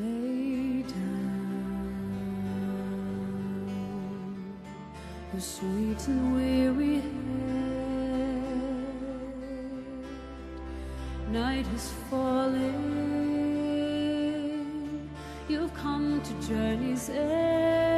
Lay down the sweet and weary head. Night is falling. You've come to journey's end.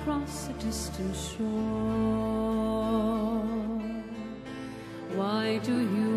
across a distant shore. Why do you?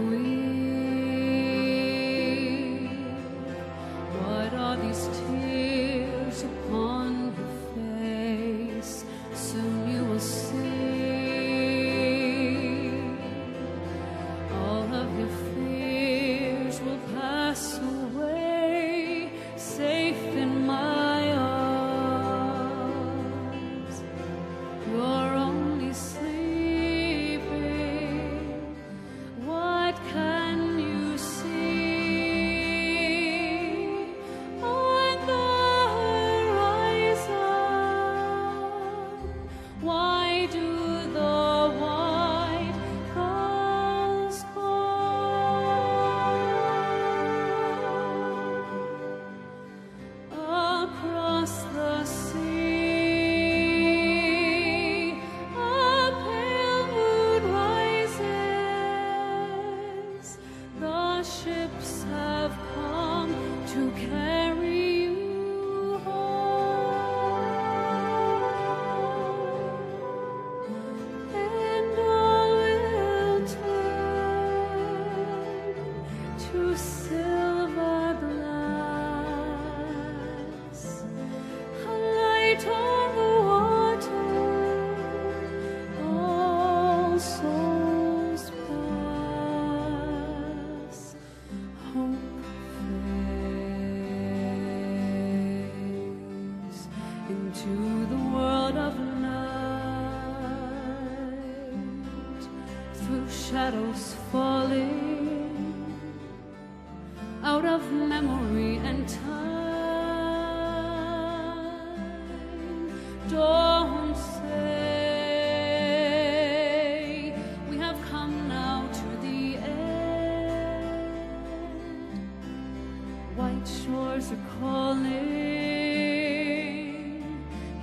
old shores are calling.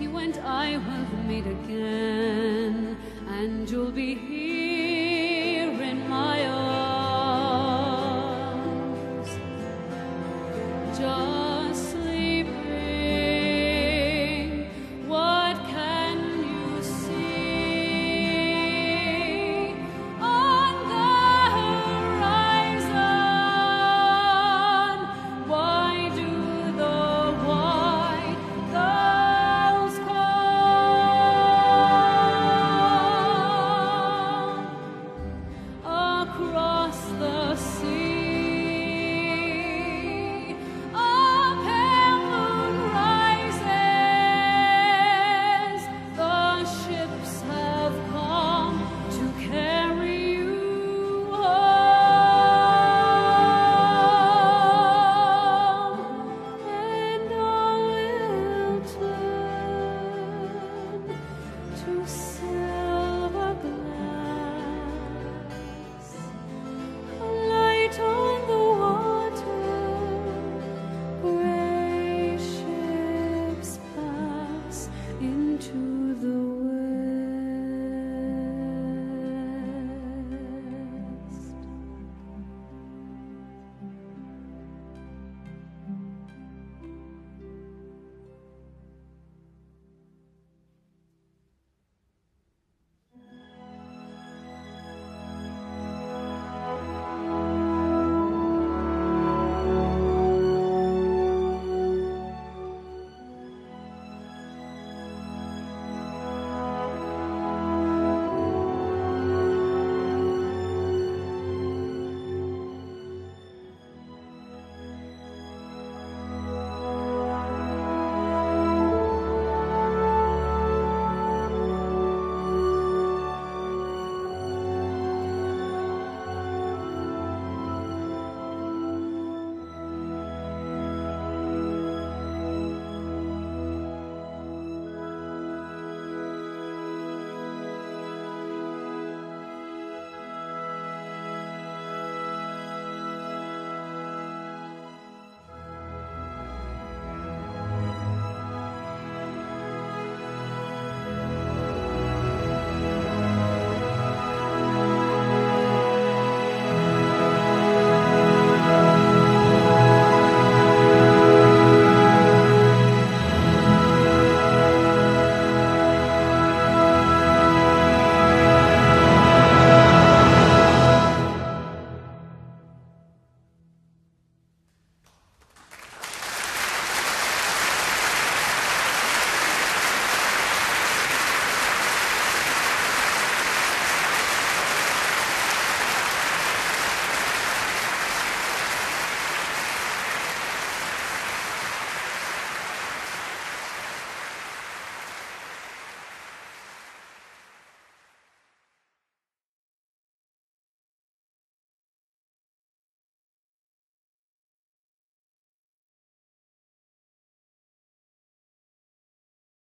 You and I will meet again, and you'll be here.